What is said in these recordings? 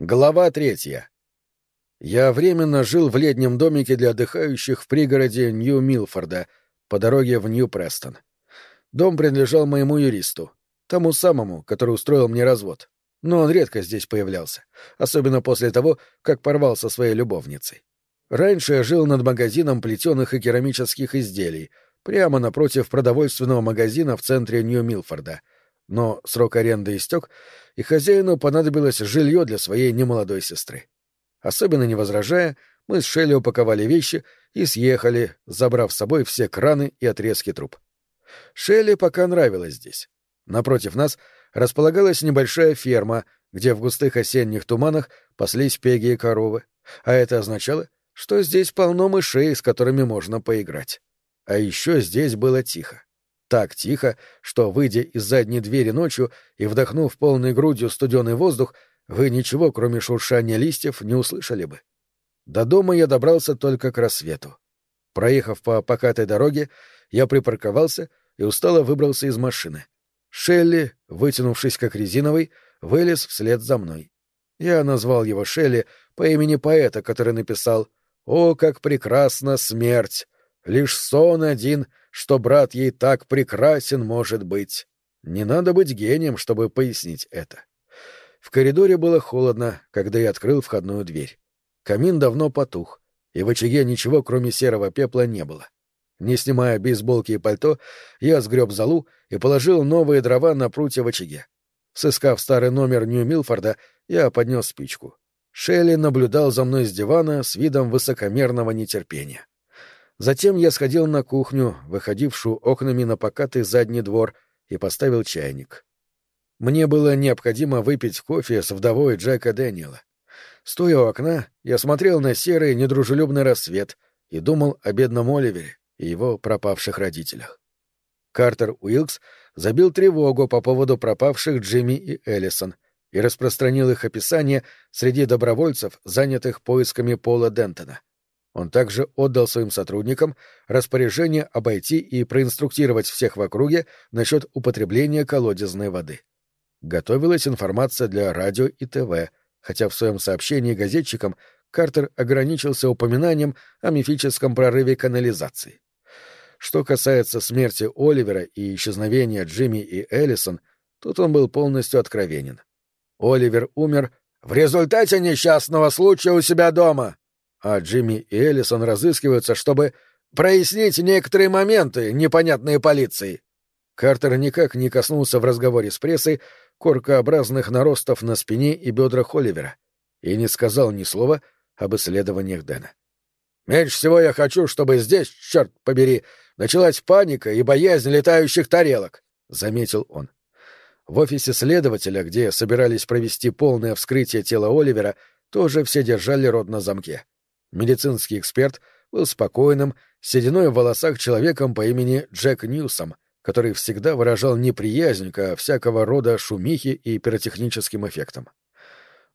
Глава третья. Я временно жил в летнем домике для отдыхающих в пригороде Нью-Милфорда по дороге в Нью-Престон. Дом принадлежал моему юристу, тому самому, который устроил мне развод. Но он редко здесь появлялся, особенно после того, как порвал со своей любовницей. Раньше я жил над магазином плетеных и керамических изделий, прямо напротив продовольственного магазина в центре Нью-Милфорда — но срок аренды истек, и хозяину понадобилось жилье для своей немолодой сестры. Особенно не возражая, мы с Шелли упаковали вещи и съехали, забрав с собой все краны и отрезки труб. Шелли пока нравилось здесь. Напротив нас располагалась небольшая ферма, где в густых осенних туманах паслись пеги и коровы, а это означало, что здесь полно мышей, с которыми можно поиграть. А еще здесь было тихо так тихо, что, выйдя из задней двери ночью и вдохнув полной грудью студеный воздух, вы ничего, кроме шуршания листьев, не услышали бы. До дома я добрался только к рассвету. Проехав по покатой дороге, я припарковался и устало выбрался из машины. Шелли, вытянувшись как резиновый, вылез вслед за мной. Я назвал его Шелли по имени поэта, который написал «О, как прекрасна смерть! Лишь сон один — что брат ей так прекрасен может быть. Не надо быть гением, чтобы пояснить это. В коридоре было холодно, когда я открыл входную дверь. Камин давно потух, и в очаге ничего, кроме серого пепла, не было. Не снимая бейсболки и пальто, я сгреб залу и положил новые дрова на прутья в очаге. Сыскав старый номер Нью-Милфорда, я поднес спичку. Шелли наблюдал за мной с дивана с видом высокомерного нетерпения. Затем я сходил на кухню, выходившую окнами на покатый задний двор, и поставил чайник. Мне было необходимо выпить кофе с вдовой Джека Дэниела. Стоя у окна, я смотрел на серый недружелюбный рассвет и думал о бедном Оливере и его пропавших родителях. Картер Уилкс забил тревогу по поводу пропавших Джимми и Эллисон и распространил их описание среди добровольцев, занятых поисками Пола Дентона. Он также отдал своим сотрудникам распоряжение обойти и проинструктировать всех в округе насчет употребления колодезной воды. Готовилась информация для радио и ТВ, хотя в своем сообщении газетчикам Картер ограничился упоминанием о мифическом прорыве канализации. Что касается смерти Оливера и исчезновения Джимми и Эллисон, тут он был полностью откровенен. Оливер умер в результате несчастного случая у себя дома, а Джимми и Эллисон разыскиваются, чтобы прояснить некоторые моменты, непонятные полиции. Картер никак не коснулся в разговоре с прессой коркообразных наростов на спине и бедрах Оливера и не сказал ни слова об исследованиях Дэна. «Меньше всего я хочу, чтобы здесь, черт побери, началась паника и боязнь летающих тарелок», — заметил он. В офисе следователя, где собирались провести полное вскрытие тела Оливера, тоже все держали рот на замке. Медицинский эксперт был спокойным, сединой в волосах человеком по имени Джек Ньюсом, который всегда выражал неприязнь ко всякого рода шумихи и пиротехническим эффектам.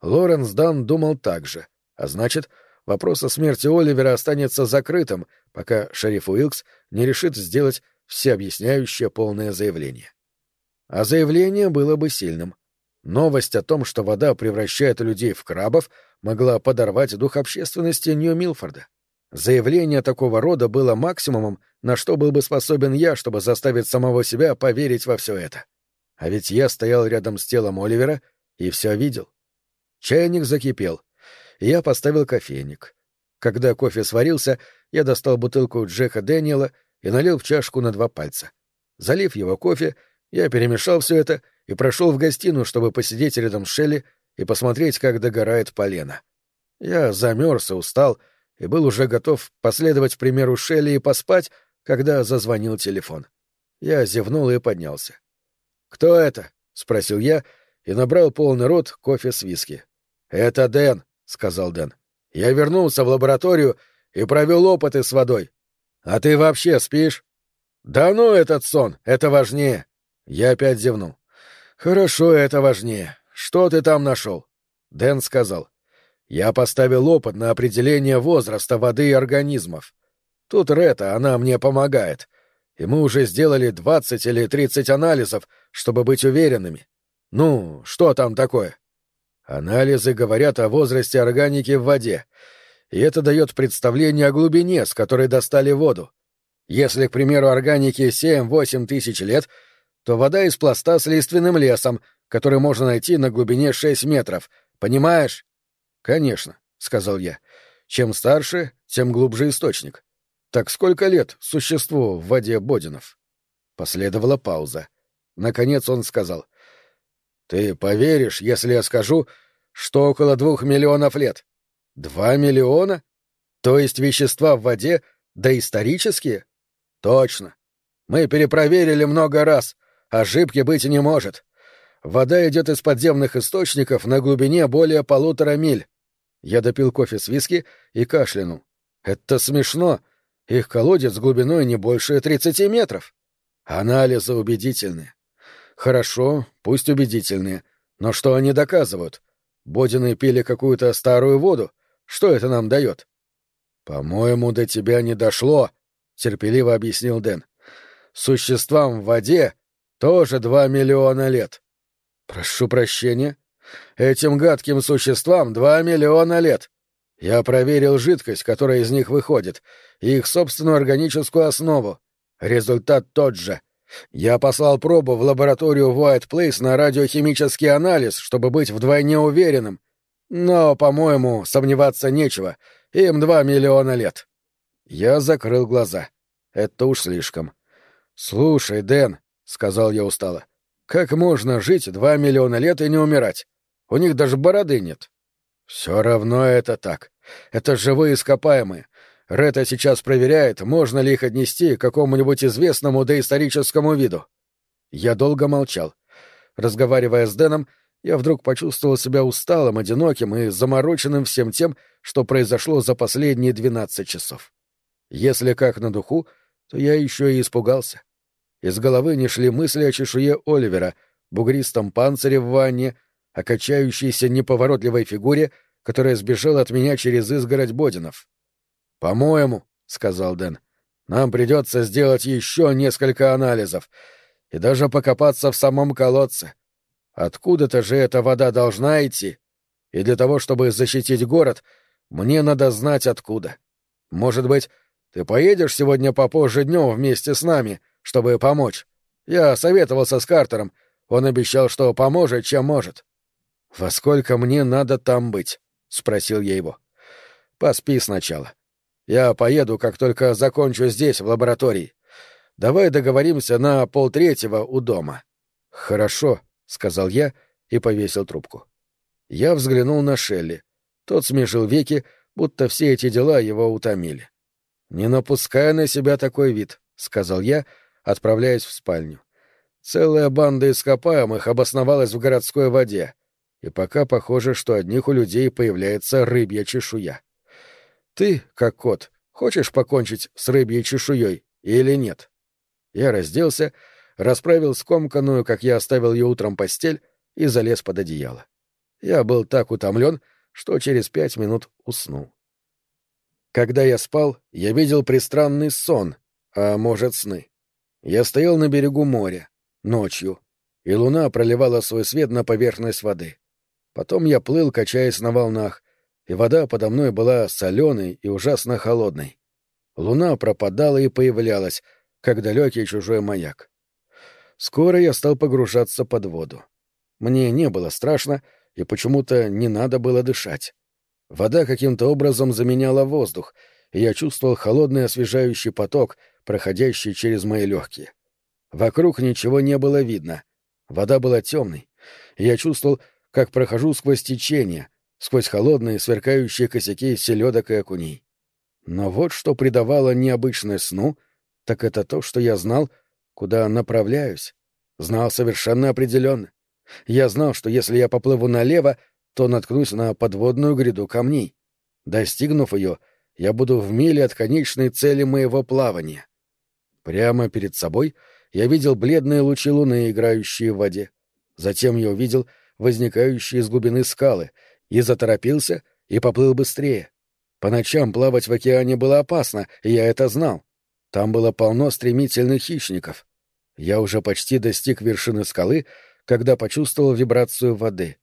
Лоренс Дан думал так же, а значит, вопрос о смерти Оливера останется закрытым, пока шериф Уилкс не решит сделать всеобъясняющее полное заявление. А заявление было бы сильным. Новость о том, что вода превращает людей в крабов, могла подорвать дух общественности Нью-Милфорда. Заявление такого рода было максимумом, на что был бы способен я, чтобы заставить самого себя поверить во все это. А ведь я стоял рядом с телом Оливера и все видел. Чайник закипел. Я поставил кофейник. Когда кофе сварился, я достал бутылку Джека Дэниела и налил в чашку на два пальца. Залив его кофе, я перемешал все это и прошел в гостиную, чтобы посидеть рядом с Шелли и посмотреть, как догорает полено. Я замерз и устал, и был уже готов последовать примеру Шелли и поспать, когда зазвонил телефон. Я зевнул и поднялся. «Кто это?» — спросил я и набрал полный рот кофе с виски. «Это Дэн», — сказал Дэн. «Я вернулся в лабораторию и провел опыты с водой. А ты вообще спишь?» «Да ну этот сон, это важнее». Я опять зевнул. «Хорошо, это важнее. Что ты там нашел? Дэн сказал. Я поставил опыт на определение возраста воды и организмов. Тут Рета, она мне помогает. И мы уже сделали двадцать или тридцать анализов, чтобы быть уверенными. Ну, что там такое? Анализы говорят о возрасте органики в воде, и это дает представление о глубине, с которой достали воду. Если, к примеру, органике 7-8 тысяч лет, то вода из пласта с лиственным лесом, который можно найти на глубине 6 метров. Понимаешь? — Конечно, — сказал я. Чем старше, тем глубже источник. Так сколько лет существу в воде Бодинов? Последовала пауза. Наконец он сказал. — Ты поверишь, если я скажу, что около двух миллионов лет? Два миллиона? То есть вещества в воде доисторические? Точно. Мы перепроверили много раз. Ошибки быть не может. Вода идет из подземных источников на глубине более полутора миль. Я допил кофе с виски и кашлянул. Это смешно. Их колодец глубиной не больше тридцати метров. Анализы убедительные. Хорошо, пусть убедительные. Но что они доказывают? Бодины пили какую-то старую воду. Что это нам дает? По-моему, до тебя не дошло, терпеливо объяснил Дэн. Существам в воде тоже два миллиона лет. Прошу прощения. Этим гадким существам два миллиона лет. Я проверил жидкость, которая из них выходит, и их собственную органическую основу. Результат тот же. Я послал пробу в лабораторию White Place на радиохимический анализ, чтобы быть вдвойне уверенным. Но, по-моему, сомневаться нечего. Им два миллиона лет. Я закрыл глаза. Это уж слишком. Слушай, Дэн, сказал я устало, как можно жить два миллиона лет и не умирать? У них даже бороды нет. Все равно это так. Это живые ископаемые. Рета сейчас проверяет, можно ли их отнести к какому-нибудь известному доисторическому виду. Я долго молчал. Разговаривая с Дэном, я вдруг почувствовал себя усталым, одиноким и замороченным всем тем, что произошло за последние двенадцать часов. Если как на духу, то я еще и испугался. Из головы не шли мысли о чешуе Оливера, бугристом панцире в ванне, о качающейся неповоротливой фигуре, которая сбежала от меня через изгородь Бодинов. «По-моему», — сказал Дэн, — «нам придется сделать еще несколько анализов и даже покопаться в самом колодце. Откуда-то же эта вода должна идти, и для того, чтобы защитить город, мне надо знать откуда. Может быть, ты поедешь сегодня попозже днем вместе с нами, чтобы помочь? Я советовался с Картером, он обещал, что поможет, чем может». «Во сколько мне надо там быть?» — спросил я его. «Поспи сначала. Я поеду, как только закончу здесь, в лаборатории. Давай договоримся на полтретьего у дома». «Хорошо», — сказал я и повесил трубку. Я взглянул на Шелли. Тот смежил веки, будто все эти дела его утомили. «Не напускай на себя такой вид», — сказал я, отправляясь в спальню. Целая банда ископаемых обосновалась в городской воде, и пока похоже, что одних у людей появляется рыбья чешуя. Ты, как кот, хочешь покончить с рыбьей чешуей или нет? Я разделся, расправил скомканную, как я оставил ее утром, постель и залез под одеяло. Я был так утомлен, что через пять минут уснул. Когда я спал, я видел пристранный сон, а может, сны. Я стоял на берегу моря, ночью, и луна проливала свой свет на поверхность воды. Потом я плыл, качаясь на волнах, и вода подо мной была соленой и ужасно холодной. Луна пропадала и появлялась, как далекий чужой маяк. Скоро я стал погружаться под воду. Мне не было страшно, и почему-то не надо было дышать. Вода каким-то образом заменяла воздух, и я чувствовал холодный освежающий поток, проходящий через мои легкие. Вокруг ничего не было видно. Вода была темной, я чувствовал, как прохожу сквозь течение, сквозь холодные сверкающие косяки селедок и окуней. Но вот что придавало необычное сну, так это то, что я знал, куда направляюсь. Знал совершенно определенно. Я знал, что если я поплыву налево, то наткнусь на подводную гряду камней. Достигнув ее, я буду в миле от конечной цели моего плавания. Прямо перед собой я видел бледные лучи луны, играющие в воде. Затем я увидел возникающие из глубины скалы — и заторопился, и поплыл быстрее. По ночам плавать в океане было опасно, и я это знал. Там было полно стремительных хищников. Я уже почти достиг вершины скалы, когда почувствовал вибрацию воды.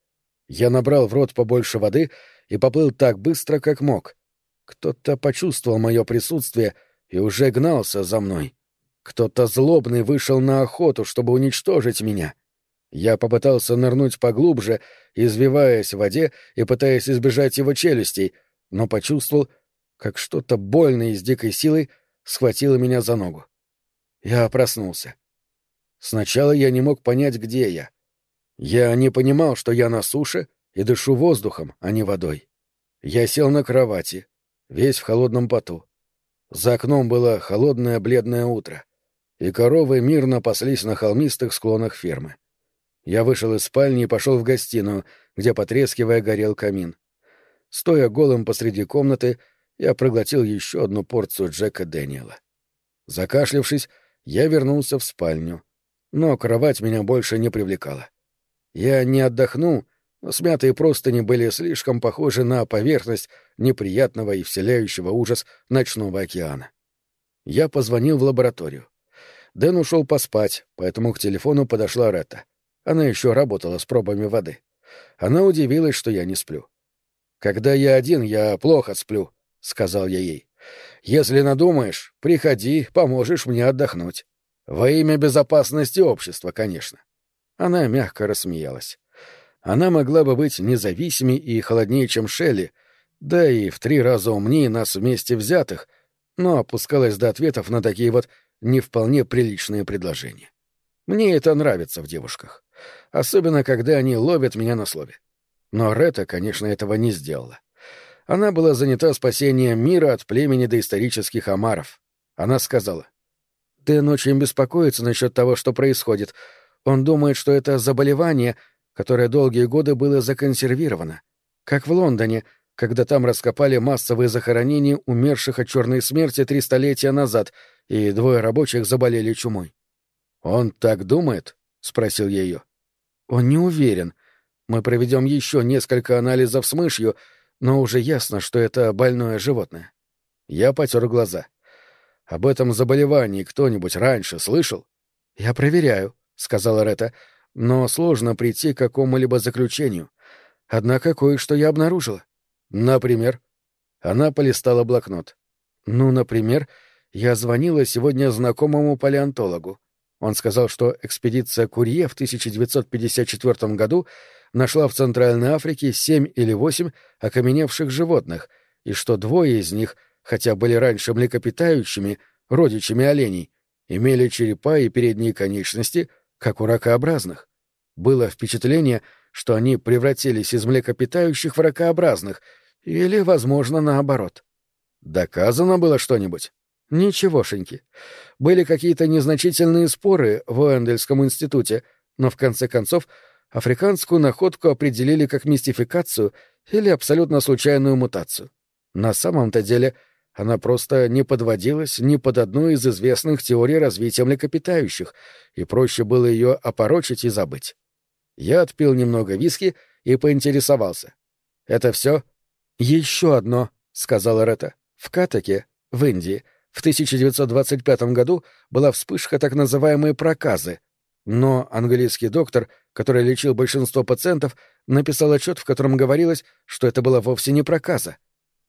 Я набрал в рот побольше воды и поплыл так быстро, как мог. Кто-то почувствовал мое присутствие и уже гнался за мной. Кто-то злобный вышел на охоту, чтобы уничтожить меня. Я попытался нырнуть поглубже, извиваясь в воде и пытаясь избежать его челюстей, но почувствовал, как что-то больное и с дикой силой схватило меня за ногу. Я проснулся. Сначала я не мог понять, где я. Я не понимал, что я на суше и дышу воздухом, а не водой. Я сел на кровати, весь в холодном поту. За окном было холодное бледное утро, и коровы мирно паслись на холмистых склонах фермы. Я вышел из спальни и пошел в гостиную, где, потрескивая, горел камин. Стоя голым посреди комнаты, я проглотил еще одну порцию Джека Дэниела. Закашлившись, я вернулся в спальню. Но кровать меня больше не привлекала. Я не отдохнул, но смятые простыни были слишком похожи на поверхность неприятного и вселяющего ужас ночного океана. Я позвонил в лабораторию. Дэн ушел поспать, поэтому к телефону подошла Ретта. Она еще работала с пробами воды. Она удивилась, что я не сплю. «Когда я один, я плохо сплю», — сказал я ей. «Если надумаешь, приходи, поможешь мне отдохнуть. Во имя безопасности общества, конечно». Она мягко рассмеялась. Она могла бы быть независимей и холоднее, чем Шелли, да и в три раза умнее нас вместе взятых, но опускалась до ответов на такие вот не вполне приличные предложения. Мне это нравится в девушках. Особенно, когда они ловят меня на слове. Но Рета, конечно, этого не сделала. Она была занята спасением мира от племени доисторических омаров. Она сказала, «Дэн очень беспокоится насчет того, что происходит. Он думает, что это заболевание — которое долгие годы было законсервировано, как в Лондоне, когда там раскопали массовые захоронения умерших от черной смерти три столетия назад, и двое рабочих заболели чумой. «Он так думает?» — спросил я ее. «Он не уверен. Мы проведем еще несколько анализов с мышью, но уже ясно, что это больное животное». Я потер глаза. «Об этом заболевании кто-нибудь раньше слышал?» «Я проверяю», — сказала Рета но сложно прийти к какому-либо заключению. Однако кое-что я обнаружила. Например? Она полистала блокнот. Ну, например, я звонила сегодня знакомому палеонтологу. Он сказал, что экспедиция Курье в 1954 году нашла в Центральной Африке семь или восемь окаменевших животных, и что двое из них, хотя были раньше млекопитающими, родичами оленей, имели черепа и передние конечности — как у ракообразных. Было впечатление, что они превратились из млекопитающих в ракообразных, или, возможно, наоборот. Доказано было что-нибудь? Ничегошеньки. Были какие-то незначительные споры в Уэндельском институте, но в конце концов африканскую находку определили как мистификацию или абсолютно случайную мутацию. На самом-то деле — она просто не подводилась ни под одну из известных теорий развития млекопитающих, и проще было ее опорочить и забыть. Я отпил немного виски и поинтересовался. «Это все?» «Еще одно», — сказала Рета. «В Катаке, в Индии, в 1925 году была вспышка так называемой проказы, но английский доктор, который лечил большинство пациентов, написал отчет, в котором говорилось, что это была вовсе не проказа,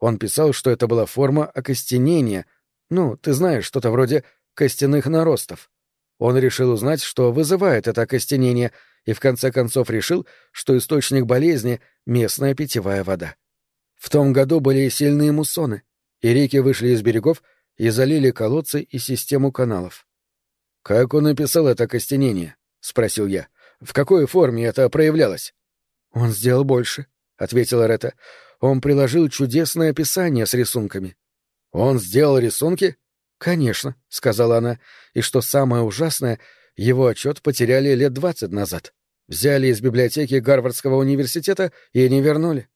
он писал, что это была форма окостенения, ну, ты знаешь, что-то вроде костяных наростов. Он решил узнать, что вызывает это окостенение, и в конце концов решил, что источник болезни — местная питьевая вода. В том году были сильные муссоны, и реки вышли из берегов и залили колодцы и систему каналов. «Как он написал это окостенение?» — спросил я. «В какой форме это проявлялось?» «Он сделал больше», — ответила Рета. Он приложил чудесное описание с рисунками. Он сделал рисунки? Конечно, сказала она. И что самое ужасное, его отчет потеряли лет двадцать назад. Взяли из библиотеки Гарвардского университета и не вернули.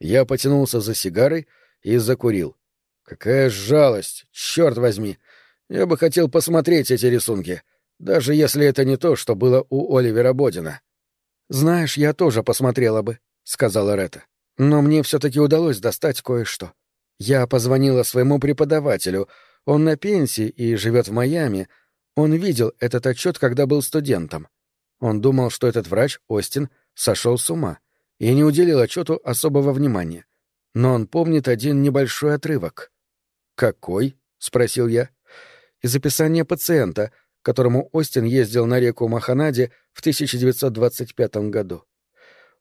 Я потянулся за сигарой и закурил. Какая жалость, черт возьми! Я бы хотел посмотреть эти рисунки, даже если это не то, что было у Оливера Бодина. Знаешь, я тоже посмотрела бы, сказала Рета. Но мне все-таки удалось достать кое-что. Я позвонила своему преподавателю. Он на пенсии и живет в Майами. Он видел этот отчет, когда был студентом. Он думал, что этот врач, Остин, сошел с ума. И не уделил отчету особого внимания. Но он помнит один небольшой отрывок. «Какой?» — спросил я. «Из описания пациента, которому Остин ездил на реку Маханади в 1925 году.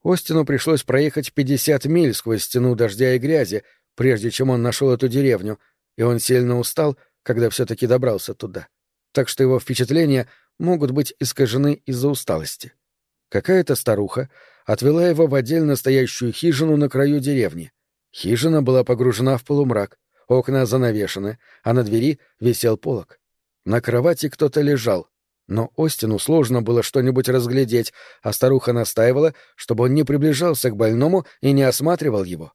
Остину пришлось проехать 50 миль сквозь стену дождя и грязи, прежде чем он нашел эту деревню, и он сильно устал, когда все-таки добрался туда. Так что его впечатления могут быть искажены из-за усталости. Какая-то старуха отвела его в отдельно стоящую хижину на краю деревни. Хижина была погружена в полумрак, окна занавешены, а на двери висел полог. На кровати кто-то лежал, но Остину сложно было что-нибудь разглядеть, а старуха настаивала, чтобы он не приближался к больному и не осматривал его.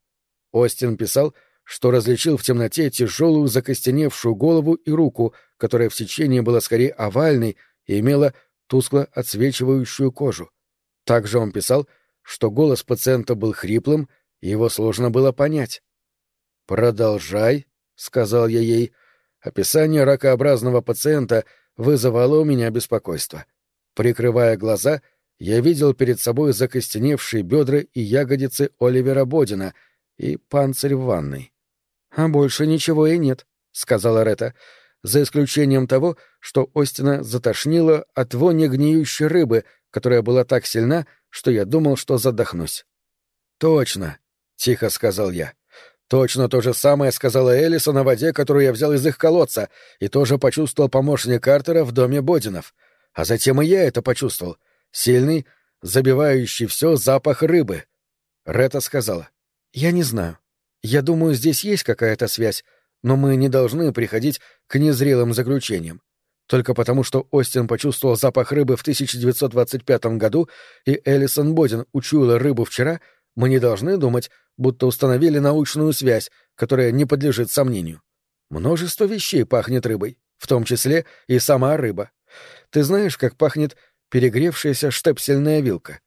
Остин писал, что различил в темноте тяжелую закостеневшую голову и руку, которая в сечении была скорее овальной и имела тускло отсвечивающую кожу. Также он писал, что голос пациента был хриплым, и его сложно было понять. «Продолжай», — сказал я ей. Описание ракообразного пациента вызывало у меня беспокойство. Прикрывая глаза, я видел перед собой закостеневшие бедра и ягодицы Оливера Бодина и панцирь в ванной. «А больше ничего и нет», — сказала Рета, за исключением того, что Остина затошнило от вони гниющей рыбы, которая была так сильна, что я думал, что задохнусь. «Точно», — тихо сказал я. «Точно то же самое сказала Элиса на воде, которую я взял из их колодца, и тоже почувствовал помощник Картера в доме Бодинов. А затем и я это почувствовал. Сильный, забивающий все запах рыбы». Рета сказала. «Я не знаю. Я думаю, здесь есть какая-то связь, но мы не должны приходить к незрелым заключениям. Только потому, что Остин почувствовал запах рыбы в 1925 году и Элисон Бодин учуяла рыбу вчера, мы не должны думать, будто установили научную связь, которая не подлежит сомнению. Множество вещей пахнет рыбой, в том числе и сама рыба. Ты знаешь, как пахнет перегревшаяся штепсельная вилка?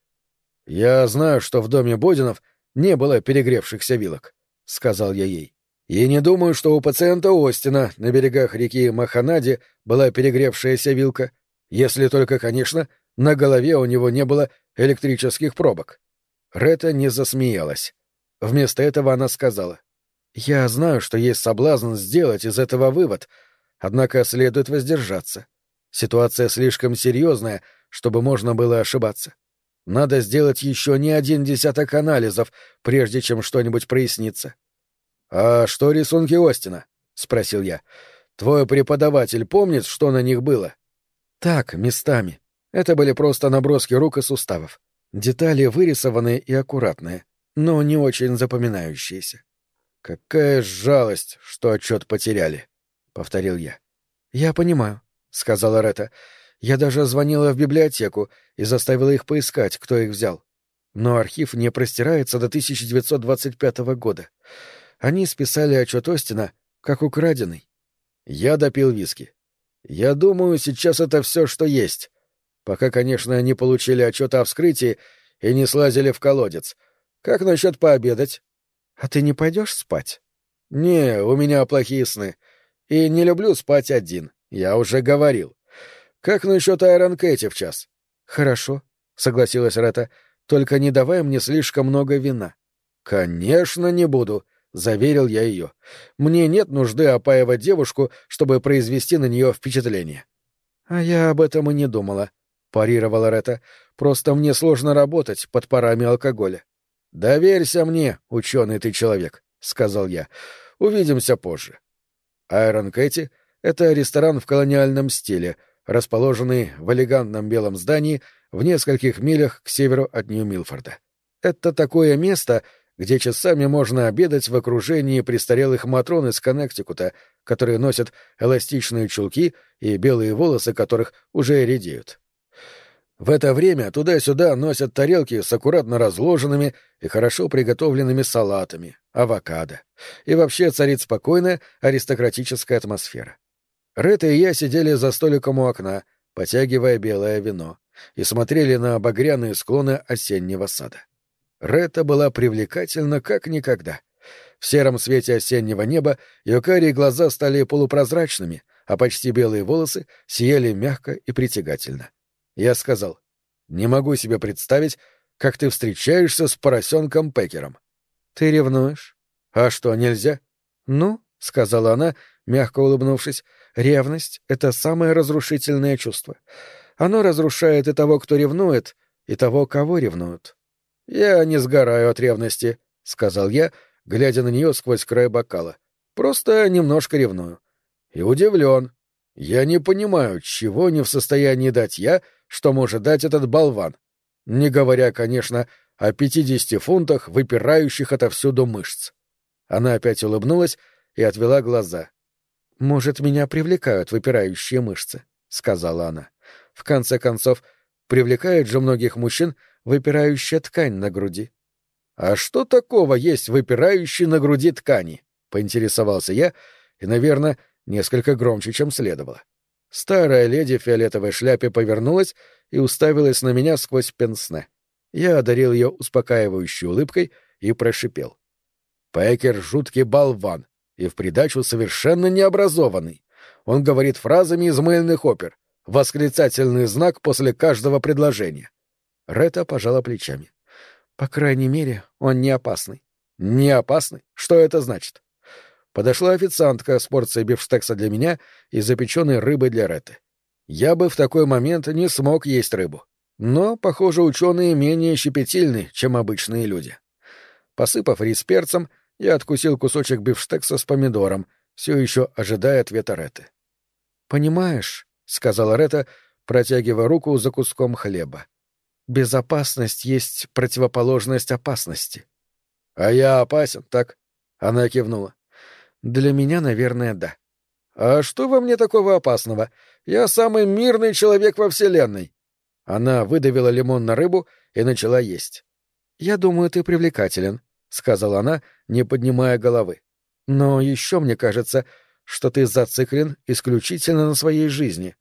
Я знаю, что в доме Бодинов не было перегревшихся вилок, — сказал я ей. И не думаю, что у пациента Остина на берегах реки Маханади была перегревшаяся вилка, если только, конечно, на голове у него не было электрических пробок. Рета не засмеялась. Вместо этого она сказала, «Я знаю, что есть соблазн сделать из этого вывод, однако следует воздержаться. Ситуация слишком серьезная, чтобы можно было ошибаться. Надо сделать еще не один десяток анализов, прежде чем что-нибудь прояснится. «А что рисунки Остина?» — спросил я. «Твой преподаватель помнит, что на них было?» «Так, местами. Это были просто наброски рук и суставов. Детали вырисованные и аккуратные, но не очень запоминающиеся». «Какая жалость, что отчет потеряли», — повторил я. «Я понимаю», — сказала Рета. «Я даже звонила в библиотеку и заставила их поискать, кто их взял. Но архив не простирается до 1925 года. Они списали отчет Остина как украденный. Я допил виски. Я думаю, сейчас это все, что есть. Пока, конечно, не получили отчет о вскрытии и не слазили в колодец. Как насчет пообедать? А ты не пойдешь спать? Не, у меня плохие сны. И не люблю спать один. Я уже говорил. Как насчет Айрон Кэти в час? Хорошо, согласилась Рата. Только не давай мне слишком много вина. Конечно, не буду заверил я ее. Мне нет нужды опаивать девушку, чтобы произвести на нее впечатление. А я об этом и не думала, парировала Рета. Просто мне сложно работать под парами алкоголя. Доверься мне, ученый ты человек, сказал я. Увидимся позже. Айрон Кэти — это ресторан в колониальном стиле, расположенный в элегантном белом здании в нескольких милях к северу от Нью-Милфорда. Это такое место, где часами можно обедать в окружении престарелых матрон из Коннектикута, которые носят эластичные чулки и белые волосы которых уже редеют. В это время туда-сюда носят тарелки с аккуратно разложенными и хорошо приготовленными салатами, авокадо. И вообще царит спокойная аристократическая атмосфера. Ретта и я сидели за столиком у окна, потягивая белое вино, и смотрели на багряные склоны осеннего сада. Ретта была привлекательна как никогда. В сером свете осеннего неба ее карие глаза стали полупрозрачными, а почти белые волосы сияли мягко и притягательно. Я сказал, не могу себе представить, как ты встречаешься с поросенком Пекером. Ты ревнуешь? А что, нельзя? Ну, — сказала она, мягко улыбнувшись, — ревность — это самое разрушительное чувство. Оно разрушает и того, кто ревнует, и того, кого ревнуют. — Я не сгораю от ревности, — сказал я, глядя на нее сквозь край бокала. — Просто немножко ревную. И удивлен. Я не понимаю, чего не в состоянии дать я, что может дать этот болван. Не говоря, конечно, о пятидесяти фунтах, выпирающих отовсюду мышц. Она опять улыбнулась и отвела глаза. «Может, меня привлекают выпирающие мышцы», — сказала она. «В конце концов, привлекает же многих мужчин выпирающая ткань на груди». «А что такого есть выпирающей на груди ткани?» — поинтересовался я, и, наверное, несколько громче, чем следовало. Старая леди в фиолетовой шляпе повернулась и уставилась на меня сквозь пенсне. Я одарил ее успокаивающей улыбкой и прошипел. Пекер — жуткий болван и в придачу совершенно необразованный. Он говорит фразами из мыльных опер. Восклицательный знак после каждого предложения. Рета пожала плечами. По крайней мере, он не опасный. Не опасный? Что это значит? Подошла официантка с порцией бифштекса для меня и запеченной рыбы для Реты. Я бы в такой момент не смог есть рыбу. Но, похоже, ученые менее щепетильны, чем обычные люди. Посыпав рис перцем, я откусил кусочек бифштекса с помидором, все еще ожидая ответа Реты. «Понимаешь», — сказала Рета, протягивая руку за куском хлеба, — «безопасность есть противоположность опасности». «А я опасен, так?» — она кивнула. Для меня, наверное, да. А что во мне такого опасного? Я самый мирный человек во Вселенной. Она выдавила лимон на рыбу и начала есть. Я думаю, ты привлекателен, сказала она, не поднимая головы. Но еще мне кажется, что ты зациклен исключительно на своей жизни.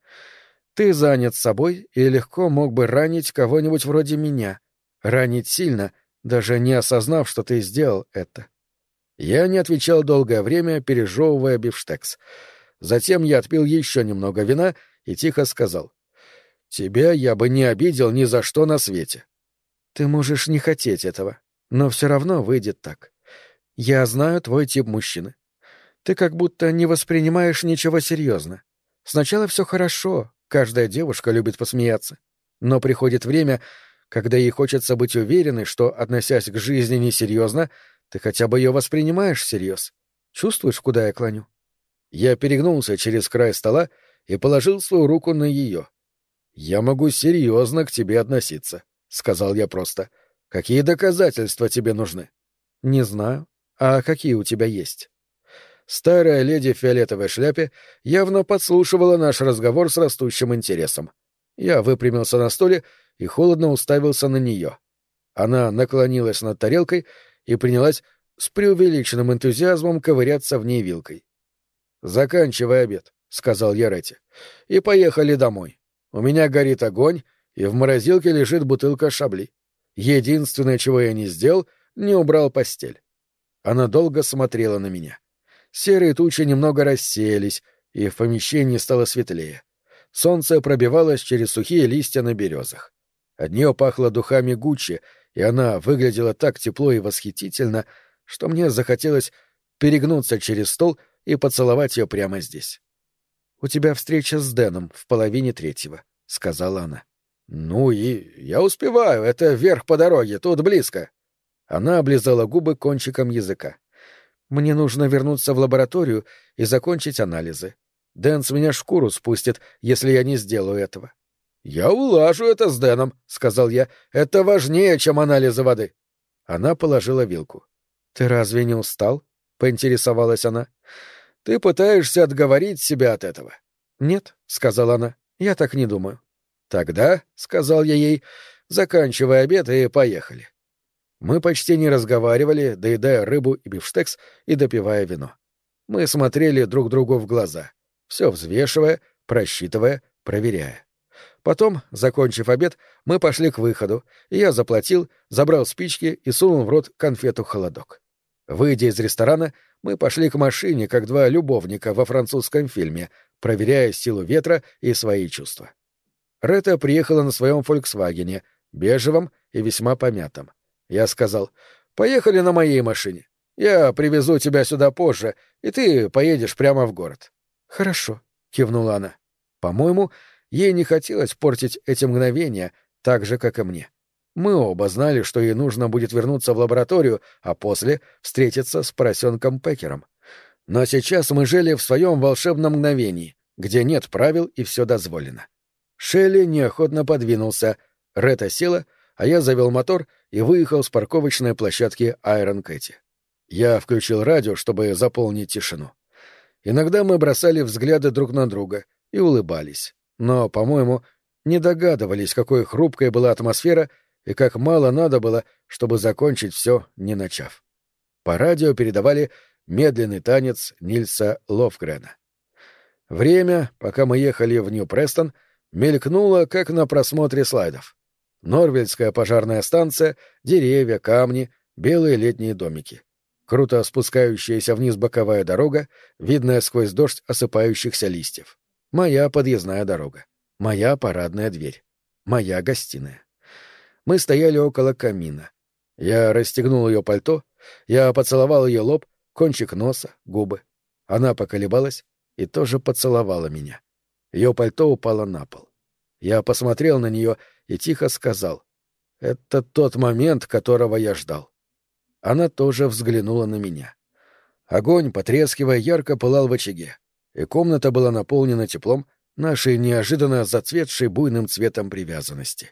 Ты занят собой и легко мог бы ранить кого-нибудь вроде меня. Ранить сильно, даже не осознав, что ты сделал это. Я не отвечал долгое время, пережевывая бифштекс. Затем я отпил еще немного вина и тихо сказал. «Тебя я бы не обидел ни за что на свете». «Ты можешь не хотеть этого, но все равно выйдет так. Я знаю твой тип мужчины. Ты как будто не воспринимаешь ничего серьезно. Сначала все хорошо, каждая девушка любит посмеяться. Но приходит время, когда ей хочется быть уверенной, что, относясь к жизни несерьезно, ты хотя бы ее воспринимаешь всерьез? Чувствуешь, куда я клоню? Я перегнулся через край стола и положил свою руку на ее. «Я могу серьезно к тебе относиться», — сказал я просто. «Какие доказательства тебе нужны?» «Не знаю. А какие у тебя есть?» Старая леди в фиолетовой шляпе явно подслушивала наш разговор с растущим интересом. Я выпрямился на стуле и холодно уставился на нее. Она наклонилась над тарелкой и принялась с преувеличенным энтузиазмом ковыряться в ней вилкой. «Заканчивай обед», — сказал я Ретти, — «и поехали домой. У меня горит огонь, и в морозилке лежит бутылка шабли. Единственное, чего я не сделал, не убрал постель». Она долго смотрела на меня. Серые тучи немного рассеялись, и в помещении стало светлее. Солнце пробивалось через сухие листья на березах. От нее пахло духами Гуччи, и она выглядела так тепло и восхитительно, что мне захотелось перегнуться через стол и поцеловать ее прямо здесь. «У тебя встреча с Дэном в половине третьего», — сказала она. «Ну и я успеваю, это вверх по дороге, тут близко». Она облизала губы кончиком языка. «Мне нужно вернуться в лабораторию и закончить анализы. Дэн с меня шкуру спустит, если я не сделаю этого. «Я улажу это с Дэном», — сказал я. «Это важнее, чем анализы воды». Она положила вилку. «Ты разве не устал?» — поинтересовалась она. «Ты пытаешься отговорить себя от этого». «Нет», — сказала она, — «я так не думаю». «Тогда», — сказал я ей, — «заканчивай обед и поехали». Мы почти не разговаривали, доедая рыбу и бифштекс и допивая вино. Мы смотрели друг другу в глаза, все взвешивая, просчитывая, проверяя. Потом, закончив обед, мы пошли к выходу, и я заплатил, забрал спички и сунул в рот конфету-холодок. Выйдя из ресторана, мы пошли к машине, как два любовника во французском фильме, проверяя силу ветра и свои чувства. Рета приехала на своем «Фольксвагене», бежевом и весьма помятом. Я сказал, «Поехали на моей машине. Я привезу тебя сюда позже, и ты поедешь прямо в город». «Хорошо», — кивнула она. По-моему, ей не хотелось портить эти мгновения, так же, как и мне. Мы оба знали, что ей нужно будет вернуться в лабораторию, а после встретиться с поросенком Пекером. Но сейчас мы жили в своем волшебном мгновении, где нет правил и все дозволено. Шелли неохотно подвинулся, Рета села, а я завел мотор и выехал с парковочной площадки Айрон Кэти. Я включил радио, чтобы заполнить тишину. Иногда мы бросали взгляды друг на друга и улыбались, но, по-моему, не догадывались, какой хрупкой была атмосфера и как мало надо было, чтобы закончить все, не начав. По радио передавали медленный танец Нильса Ловгрена. Время, пока мы ехали в Нью-Престон, мелькнуло, как на просмотре слайдов. Норвельская пожарная станция, деревья, камни, белые летние домики. Круто спускающаяся вниз боковая дорога, видная сквозь дождь осыпающихся листьев. Моя подъездная дорога. Моя парадная дверь. Моя гостиная. Мы стояли около камина. Я расстегнул ее пальто, я поцеловал ее лоб, кончик носа, губы. Она поколебалась и тоже поцеловала меня. Ее пальто упало на пол. Я посмотрел на нее и тихо сказал. «Это тот момент, которого я ждал». Она тоже взглянула на меня. Огонь, потрескивая, ярко пылал в очаге, и комната была наполнена теплом нашей неожиданно зацветшей буйным цветом привязанности.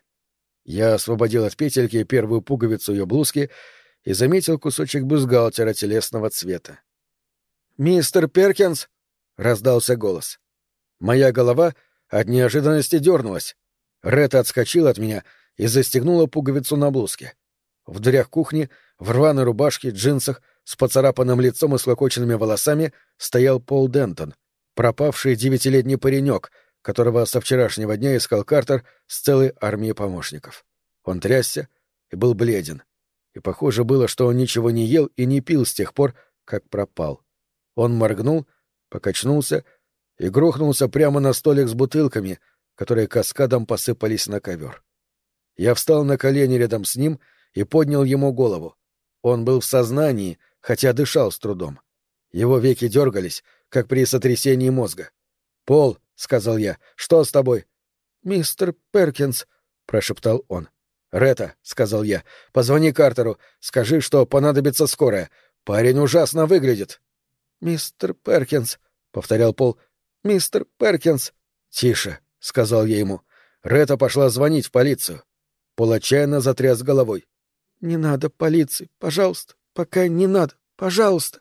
Я освободил от петельки первую пуговицу ее блузки и заметил кусочек бюстгальтера телесного цвета. «Мистер Перкинс!» — раздался голос. Моя голова от неожиданности дернулась. Ретта отскочила от меня и застегнула пуговицу на блузке. В дверях кухни, в рваной рубашке, джинсах, с поцарапанным лицом и склокоченными волосами стоял Пол Дентон, пропавший девятилетний паренек, которого со вчерашнего дня искал Картер с целой армией помощников. Он трясся и был бледен и похоже было, что он ничего не ел и не пил с тех пор, как пропал. Он моргнул, покачнулся и грохнулся прямо на столик с бутылками, которые каскадом посыпались на ковер. Я встал на колени рядом с ним и поднял ему голову. Он был в сознании, хотя дышал с трудом. Его веки дергались, как при сотрясении мозга. «Пол», — сказал я, — «что с тобой?» «Мистер Перкинс», — прошептал он. «Рета», — сказал я, — «позвони Картеру, скажи, что понадобится скорая. Парень ужасно выглядит». «Мистер Перкинс», — повторял Пол, — «мистер Перкинс». «Тише», — сказал я ему. Рета пошла звонить в полицию. Пол отчаянно затряс головой. «Не надо полиции, пожалуйста, пока не надо, пожалуйста».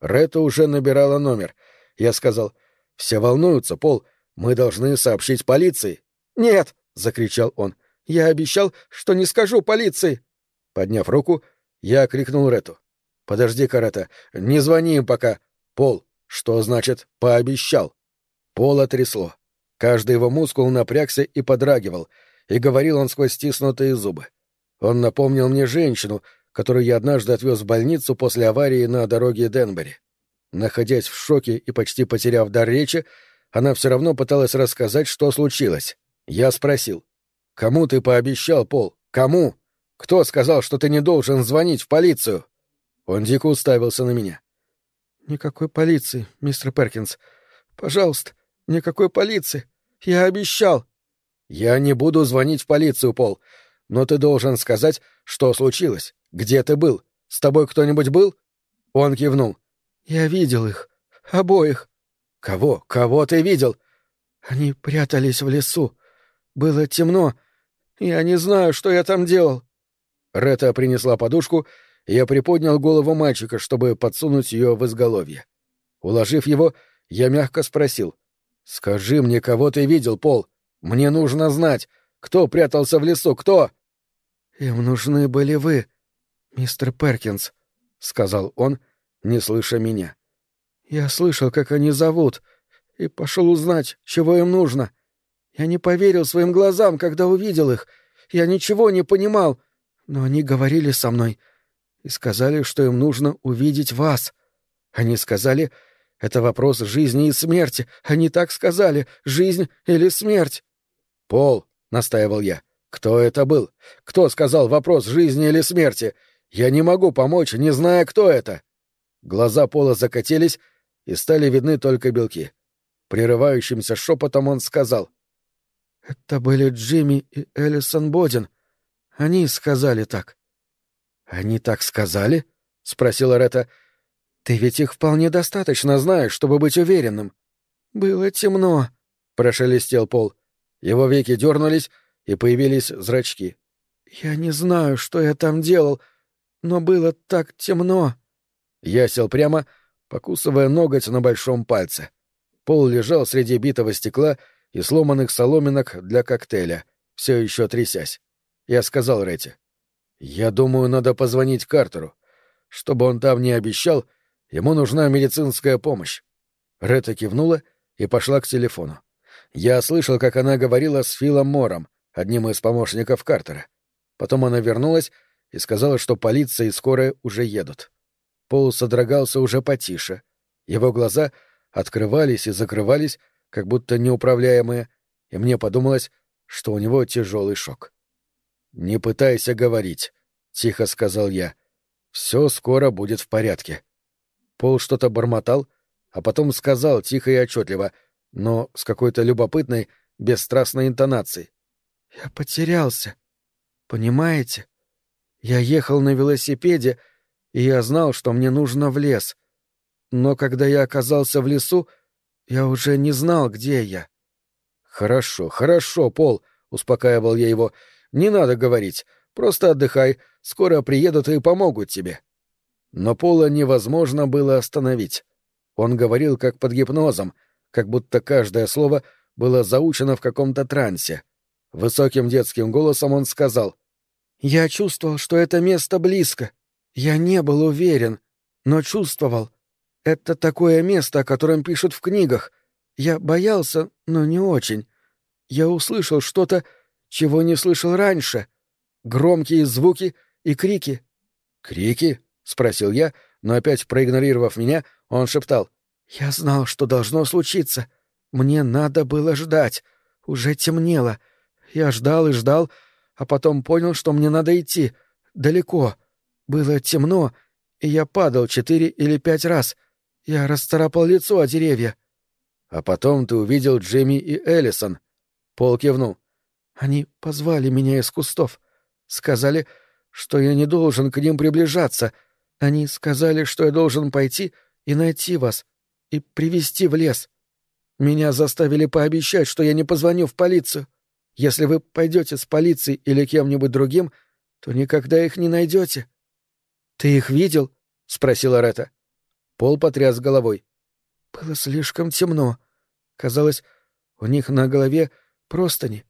Рета уже набирала номер. Я сказал, «Все волнуются, Пол, мы должны сообщить полиции». «Нет!» — закричал он. Я обещал, что не скажу полиции. Подняв руку, я крикнул Рету. Подожди, Карата, не звони им пока. Пол, что значит пообещал? Пола трясло. Каждый его мускул напрягся и подрагивал, и говорил он сквозь стиснутые зубы. Он напомнил мне женщину, которую я однажды отвез в больницу после аварии на дороге Денбери. Находясь в шоке и почти потеряв дар речи, она все равно пыталась рассказать, что случилось. Я спросил. Кому ты пообещал, Пол? Кому? Кто сказал, что ты не должен звонить в полицию? Он дико уставился на меня. Никакой полиции, мистер Перкинс. Пожалуйста, никакой полиции. Я обещал. Я не буду звонить в полицию, Пол. Но ты должен сказать, что случилось. Где ты был? С тобой кто-нибудь был? Он кивнул. Я видел их. Обоих. Кого? Кого ты видел? Они прятались в лесу. Было темно. Я не знаю, что я там делал. Рета принесла подушку, и я приподнял голову мальчика, чтобы подсунуть ее в изголовье. Уложив его, я мягко спросил. «Скажи мне, кого ты видел, Пол? Мне нужно знать, кто прятался в лесу, кто?» «Им нужны были вы, мистер Перкинс», — сказал он, не слыша меня. «Я слышал, как они зовут, и пошел узнать, чего им нужно. Я не поверил своим глазам, когда увидел их. Я ничего не понимал. Но они говорили со мной и сказали, что им нужно увидеть вас. Они сказали, это вопрос жизни и смерти. Они так сказали, жизнь или смерть. Пол, — настаивал я, — Кто это был? Кто сказал вопрос жизни или смерти? Я не могу помочь, не зная, кто это. Глаза Пола закатились, и стали видны только белки. Прерывающимся шепотом он сказал. «Это были Джимми и Элисон Бодин. Они сказали так». «Они так сказали?» — спросила Ретта. «Ты ведь их вполне достаточно знаешь, чтобы быть уверенным». «Было темно», — прошелестел Пол. Его веки дернулись, и появились зрачки. «Я не знаю, что я там делал, но было так темно». Я сел прямо, покусывая ноготь на большом пальце. Пол лежал среди битого стекла и сломанных соломинок для коктейля, все еще трясясь. Я сказал Ретти. «Я думаю, надо позвонить Картеру. Чтобы он там не обещал, ему нужна медицинская помощь». Ретта кивнула и пошла к телефону. Я слышал, как она говорила с Филом Мором, одним из помощников Картера. Потом она вернулась и сказала, что полиция и скорая уже едут. Пол содрогался уже потише. Его глаза открывались и закрывались, как будто неуправляемые, и мне подумалось, что у него тяжелый шок. «Не пытайся говорить», — тихо сказал я. «Все скоро будет в порядке». Пол что-то бормотал, а потом сказал тихо и отчетливо, но с какой-то любопытной, бесстрастной интонацией. «Я потерялся. Понимаете? Я ехал на велосипеде, — и я знал, что мне нужно в лес. Но когда я оказался в лесу, я уже не знал, где я. «Хорошо, хорошо, Пол», — успокаивал я его. «Не надо говорить. Просто отдыхай. Скоро приедут и помогут тебе». Но Пола невозможно было остановить. Он говорил как под гипнозом, как будто каждое слово было заучено в каком-то трансе. Высоким детским голосом он сказал. «Я чувствовал, что это место близко. Я не был уверен, но чувствовал. Это такое место, о котором пишут в книгах. Я боялся, но не очень. Я услышал что-то, чего не слышал раньше. Громкие звуки и крики. «Крики?» — спросил я, но опять проигнорировав меня, он шептал. «Я знал, что должно случиться. Мне надо было ждать. Уже темнело. Я ждал и ждал, а потом понял, что мне надо идти. Далеко. Было темно, и я падал четыре или пять раз. Я расцарапал лицо о деревья. А потом ты увидел Джимми и Эллисон. Пол кивнул. Они позвали меня из кустов. Сказали, что я не должен к ним приближаться. Они сказали, что я должен пойти и найти вас и привести в лес. Меня заставили пообещать, что я не позвоню в полицию. Если вы пойдете с полицией или кем-нибудь другим, то никогда их не найдете. «Ты их видел?» — спросила Рета. Пол потряс головой. «Было слишком темно. Казалось, у них на голове простыни.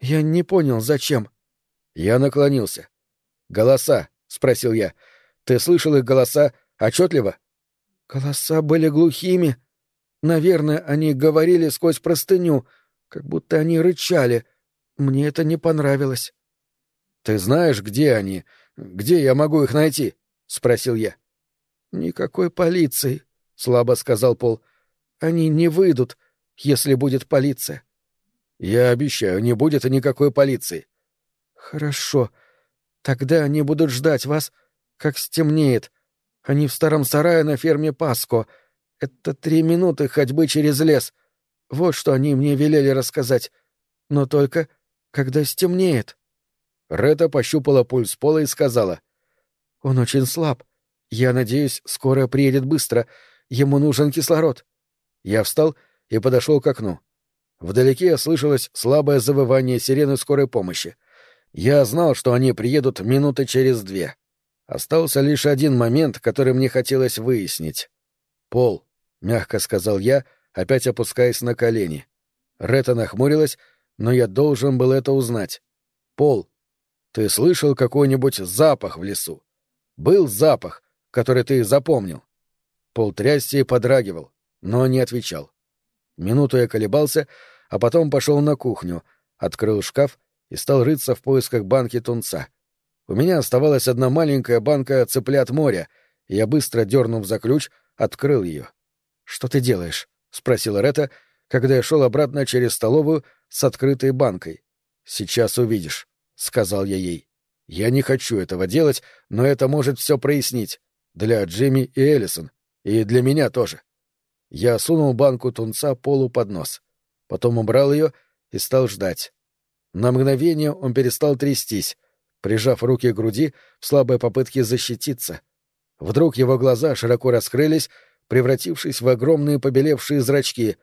Я не понял, зачем». Я наклонился. «Голоса?» — спросил я. «Ты слышал их голоса отчетливо?» «Голоса были глухими. Наверное, они говорили сквозь простыню, как будто они рычали. Мне это не понравилось». «Ты знаешь, где они? Где я могу их найти?» — спросил я. «Никакой полиции», — слабо сказал Пол. «Они не выйдут, если будет полиция». «Я обещаю, не будет и никакой полиции». «Хорошо. Тогда они будут ждать вас, как стемнеет. Они в старом сарае на ферме Паско. Это три минуты ходьбы через лес. Вот что они мне велели рассказать. Но только когда стемнеет». Рета пощупала пульс Пола и сказала — он очень слаб. Я надеюсь, скоро приедет быстро. Ему нужен кислород. Я встал и подошел к окну. Вдалеке слышалось слабое завывание сирены скорой помощи. Я знал, что они приедут минуты через две. Остался лишь один момент, который мне хотелось выяснить. «Пол», — мягко сказал я, опять опускаясь на колени. Рета нахмурилась, но я должен был это узнать. «Пол, ты слышал какой-нибудь запах в лесу? Был запах, который ты запомнил. Пол трясся и подрагивал, но не отвечал. Минуту я колебался, а потом пошел на кухню, открыл шкаф и стал рыться в поисках банки тунца. У меня оставалась одна маленькая банка цыплят моря, и я, быстро дернув за ключ, открыл ее. «Что ты делаешь?» — спросила Рета, когда я шел обратно через столовую с открытой банкой. «Сейчас увидишь», — сказал я ей. «Я не хочу этого делать, но это может все прояснить. Для Джимми и Эллисон. И для меня тоже». Я сунул банку тунца Полу под нос. Потом убрал ее и стал ждать. На мгновение он перестал трястись, прижав руки к груди в слабой попытке защититься. Вдруг его глаза широко раскрылись, превратившись в огромные побелевшие зрачки,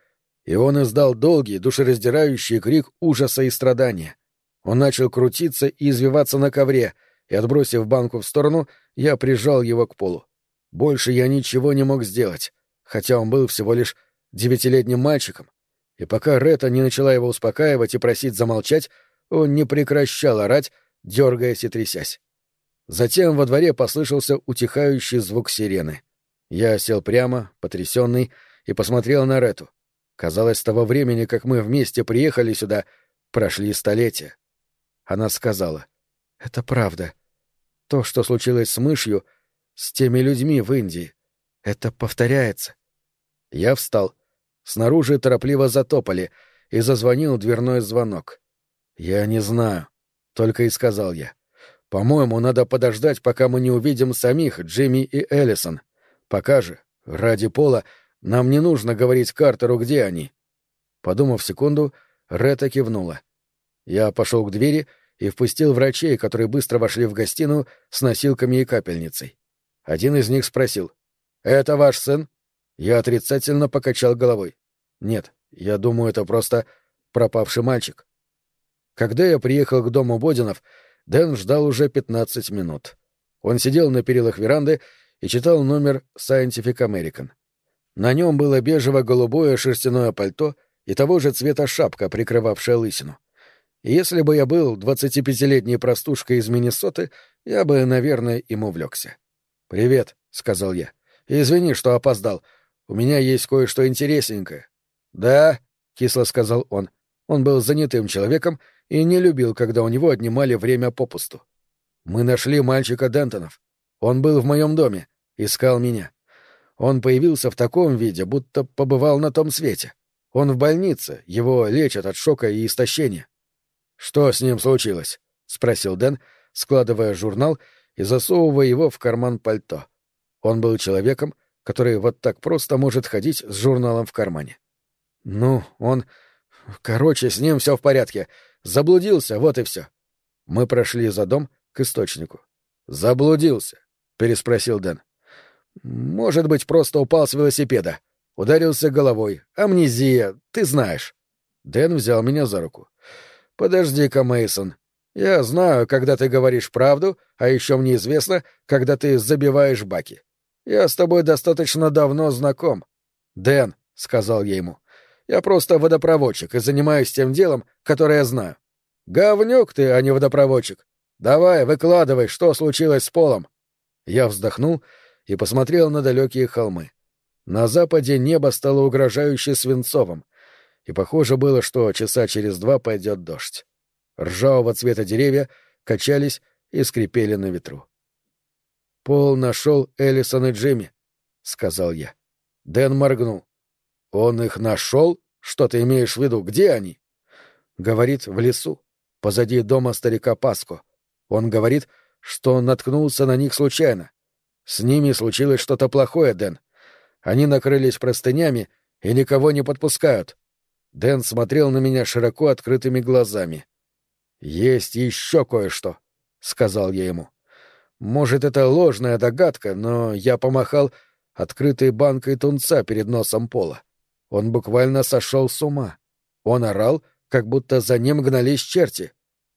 и он издал долгий, душераздирающий крик ужаса и страдания. Он начал крутиться и извиваться на ковре, и, отбросив банку в сторону, я прижал его к полу. Больше я ничего не мог сделать, хотя он был всего лишь девятилетним мальчиком, и пока Рета не начала его успокаивать и просить замолчать, он не прекращал орать, дергаясь и трясясь. Затем во дворе послышался утихающий звук сирены. Я сел прямо, потрясенный, и посмотрел на Рету. Казалось, с того времени, как мы вместе приехали сюда, прошли столетия. Она сказала, «Это правда. То, что случилось с мышью, с теми людьми в Индии, это повторяется». Я встал. Снаружи торопливо затопали, и зазвонил дверной звонок. «Я не знаю», — только и сказал я. «По-моему, надо подождать, пока мы не увидим самих Джимми и Эллисон. Пока же, ради Пола, нам не нужно говорить Картеру, где они». Подумав секунду, Ретта кивнула. Я пошел к двери и впустил врачей, которые быстро вошли в гостиную с носилками и капельницей. Один из них спросил. «Это ваш сын?» Я отрицательно покачал головой. Нет, я думаю, это просто пропавший мальчик. Когда я приехал к дому Бодинов, Дэн ждал уже 15 минут. Он сидел на перилах веранды и читал номер Scientific American. На нем было бежево-голубое шерстяное пальто и того же цвета шапка, прикрывавшая лысину. Если бы я был 25-летней простушкой из Миннесоты, я бы, наверное, им увлекся. «Привет», — сказал я. «Извини, что опоздал. У меня есть кое-что интересненькое. «Да», — кисло сказал он. Он был занятым человеком и не любил, когда у него отнимали время попусту. «Мы нашли мальчика Дентонов. Он был в моем доме, искал меня. Он появился в таком виде, будто побывал на том свете. Он в больнице, его лечат от шока и истощения». «Что с ним случилось?» — спросил Дэн, складывая журнал и засовывая его в карман пальто. Он был человеком, который вот так просто может ходить с журналом в кармане. Ну, он... Короче, с ним все в порядке. Заблудился, вот и все. Мы прошли за дом к источнику. Заблудился? переспросил Дэн. Может быть, просто упал с велосипеда. Ударился головой. Амнезия, ты знаешь. Дэн взял меня за руку. Подожди-ка, Мейсон. Я знаю, когда ты говоришь правду, а еще мне известно, когда ты забиваешь баки. Я с тобой достаточно давно знаком. Дэн, сказал я ему, я просто водопроводчик и занимаюсь тем делом, которое знаю. Говнюк ты, а не водопроводчик. Давай, выкладывай, что случилось с полом. Я вздохнул и посмотрел на далекие холмы. На западе небо стало угрожающе свинцовым, и похоже было, что часа через два пойдет дождь. Ржавого цвета деревья качались и скрипели на ветру. «Пол нашел Эллисон и Джимми», — сказал я. Дэн моргнул. Он их нашел? Что ты имеешь в виду? Где они? Говорит, в лесу, позади дома старика Паско. Он говорит, что наткнулся на них случайно. С ними случилось что-то плохое, Дэн. Они накрылись простынями и никого не подпускают. Дэн смотрел на меня широко открытыми глазами. «Есть еще кое-что», — сказал я ему. «Может, это ложная догадка, но я помахал открытой банкой тунца перед носом пола. Он буквально сошел с ума. Он орал, как будто за ним гнались черти.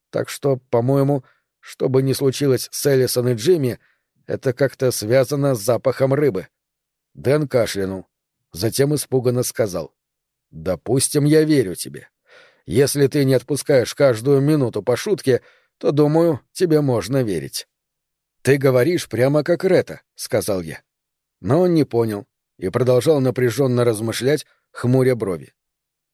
Так что, по-моему, что бы ни случилось с Эллисон и Джимми, это как-то связано с запахом рыбы. Дэн кашлянул. Затем испуганно сказал. «Допустим, я верю тебе. Если ты не отпускаешь каждую минуту по шутке, то, думаю, тебе можно верить». «Ты говоришь прямо как Рета», — сказал я. Но он не понял и продолжал напряженно размышлять, хмуря брови.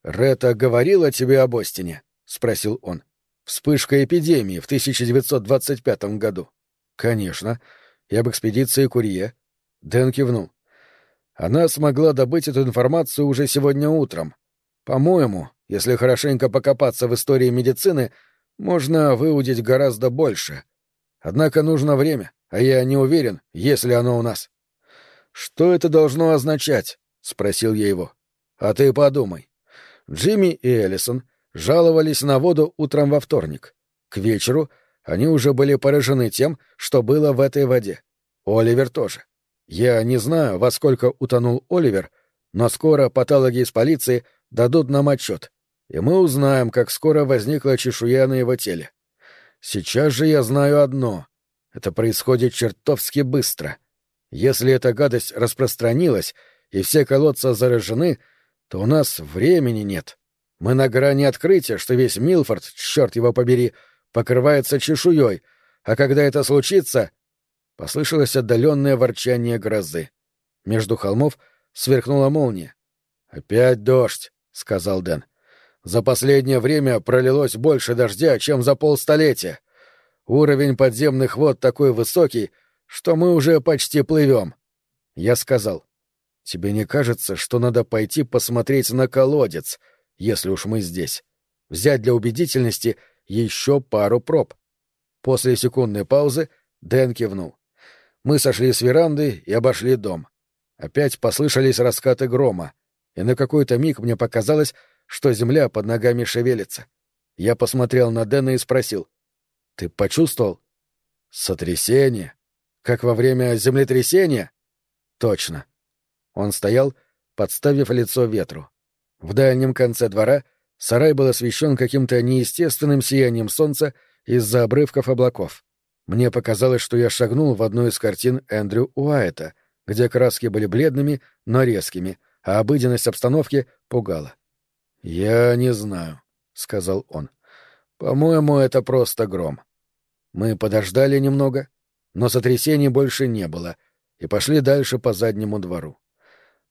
«Рета говорила тебе об Остине?» — спросил он. «Вспышка эпидемии в 1925 году». «Конечно. И об экспедиции Курье». Дэн кивнул. «Она смогла добыть эту информацию уже сегодня утром. По-моему, если хорошенько покопаться в истории медицины, можно выудить гораздо больше. Однако нужно время, а я не уверен, есть ли оно у нас. Что это должно означать? спросил я его. А ты подумай. Джимми и Эллисон жаловались на воду утром во вторник. К вечеру они уже были поражены тем, что было в этой воде. Оливер тоже. Я не знаю, во сколько утонул Оливер, но скоро патологи из полиции дадут нам отчет, и мы узнаем, как скоро возникла чешуя на его теле. Сейчас же я знаю одно — это происходит чертовски быстро. Если эта гадость распространилась, и все колодцы заражены, то у нас времени нет. Мы на грани открытия, что весь Милфорд, черт его побери, покрывается чешуей, а когда это случится... Послышалось отдаленное ворчание грозы. Между холмов сверкнула молния. «Опять дождь», — сказал Дэн. «За последнее время пролилось больше дождя, чем за полстолетия. Уровень подземных вод такой высокий, что мы уже почти плывем». Я сказал. Тебе не кажется, что надо пойти посмотреть на колодец, если уж мы здесь? Взять для убедительности еще пару проб. После секундной паузы Дэн кивнул. Мы сошли с веранды и обошли дом. Опять послышались раскаты грома, и на какой-то миг мне показалось, что земля под ногами шевелится. Я посмотрел на Дэна и спросил. «Ты почувствовал?» «Сотрясение? Как во время землетрясения?» «Точно. Он стоял, подставив лицо ветру. В дальнем конце двора сарай был освещен каким-то неестественным сиянием солнца из-за обрывков облаков. Мне показалось, что я шагнул в одну из картин Эндрю Уайта, где краски были бледными, но резкими, а обыденность обстановки пугала. «Я не знаю», — сказал он. «По-моему, это просто гром». Мы подождали немного, но сотрясений больше не было, и пошли дальше по заднему двору.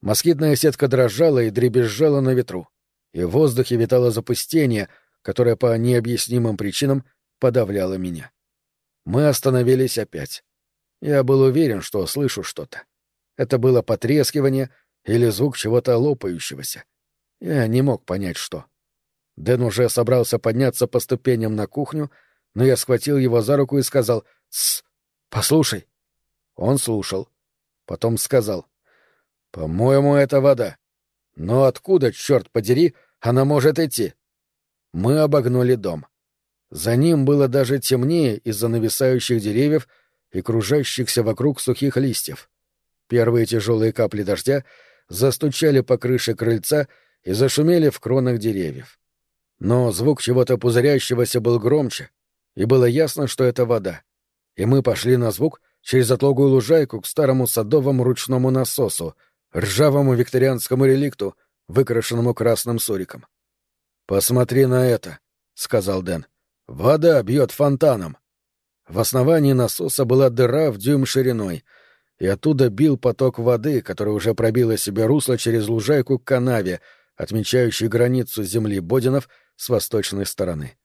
Москитная сетка дрожала и дребезжала на ветру, и в воздухе витало запустение, которое по необъяснимым причинам подавляло меня. Мы остановились опять. Я был уверен, что слышу что-то. Это было потрескивание или звук чего-то лопающегося. Я не мог понять, что. Дэн уже собрался подняться по ступеням на кухню, но я схватил его за руку и сказал «Тссс, послушай». Он слушал. Потом сказал по-моему, это вода. Но откуда, черт подери, она может идти? Мы обогнули дом. За ним было даже темнее из-за нависающих деревьев и кружащихся вокруг сухих листьев. Первые тяжелые капли дождя застучали по крыше крыльца и зашумели в кронах деревьев. Но звук чего-то пузырящегося был громче, и было ясно, что это вода. И мы пошли на звук через отлогую лужайку к старому садовому ручному насосу — ржавому викторианскому реликту, выкрашенному красным суриком. «Посмотри на это», — сказал Дэн. «Вода бьет фонтаном». В основании насоса была дыра в дюйм шириной, и оттуда бил поток воды, который уже пробила себе русло через лужайку к канаве, отмечающей границу земли Бодинов с восточной стороны.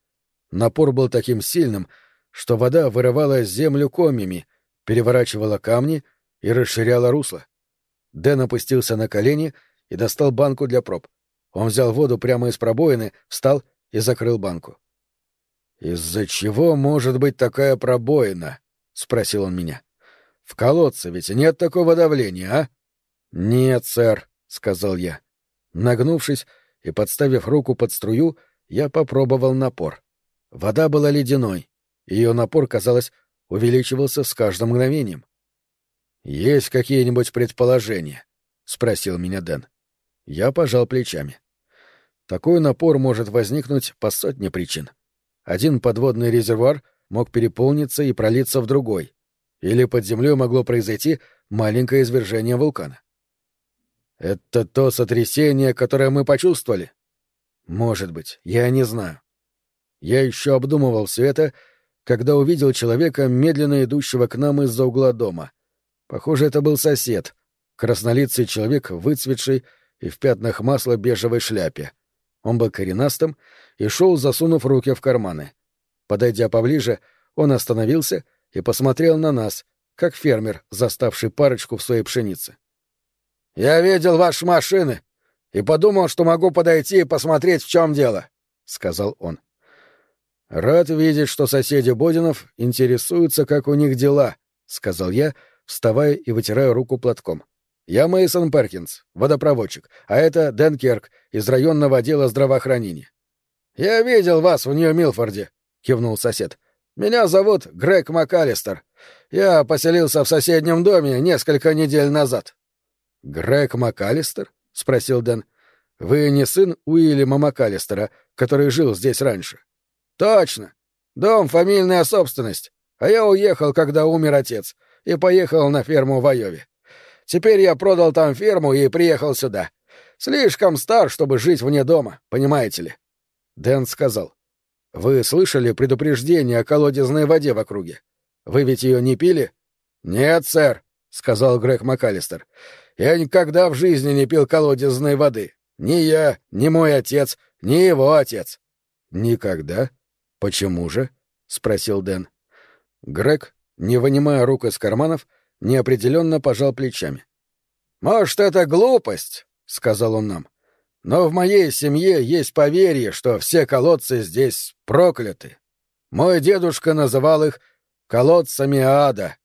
Напор был таким сильным, что вода вырывала землю комьями, переворачивала камни и расширяла русло. Дэн опустился на колени и достал банку для проб. Он взял воду прямо из пробоины, встал и закрыл банку. «Из-за чего может быть такая пробоина?» — спросил он меня. «В колодце ведь нет такого давления, а?» «Нет, сэр», — сказал я. Нагнувшись и подставив руку под струю, я попробовал напор. Вода была ледяной, ее напор, казалось, увеличивался с каждым мгновением. «Есть какие-нибудь предположения?» — спросил меня Дэн. Я пожал плечами. Такой напор может возникнуть по сотне причин. Один подводный резервуар мог переполниться и пролиться в другой, или под землей могло произойти маленькое извержение вулкана. «Это то сотрясение, которое мы почувствовали?» «Может быть, я не знаю. Я еще обдумывал все это, когда увидел человека, медленно идущего к нам из-за угла дома. Похоже, это был сосед, краснолицый человек, выцветший и в пятнах масла бежевой шляпе. Он был коренастым и шел, засунув руки в карманы. Подойдя поближе, он остановился и посмотрел на нас, как фермер, заставший парочку в своей пшенице. «Я видел ваши машины и подумал, что могу подойти и посмотреть, в чем дело», — сказал он. Рад видеть, что соседи Бодинов интересуются, как у них дела, сказал я, вставая и вытирая руку платком. Я Мейсон Перкинс, водопроводчик, а это Дэн Керк из районного отдела здравоохранения. Я видел вас в Нью-Милфорде, кивнул сосед. Меня зовут Грег МакАлистер. Я поселился в соседнем доме несколько недель назад. Грег МакАлистер? спросил Дэн. Вы не сын Уильяма МакАлистера, который жил здесь раньше? Точно. Дом — фамильная собственность. А я уехал, когда умер отец, и поехал на ферму в Айове. Теперь я продал там ферму и приехал сюда. Слишком стар, чтобы жить вне дома, понимаете ли. Дэн сказал. Вы слышали предупреждение о колодезной воде в округе? Вы ведь ее не пили? Нет, сэр, сказал Грег МакАлистер. Я никогда в жизни не пил колодезной воды. Ни я, ни мой отец, ни его отец. Никогда? Почему же? спросил Дэн. Грег, не вынимая рук из карманов, неопределенно пожал плечами. Может, это глупость, сказал он нам. Но в моей семье есть поверье, что все колодцы здесь прокляты. Мой дедушка называл их колодцами ада.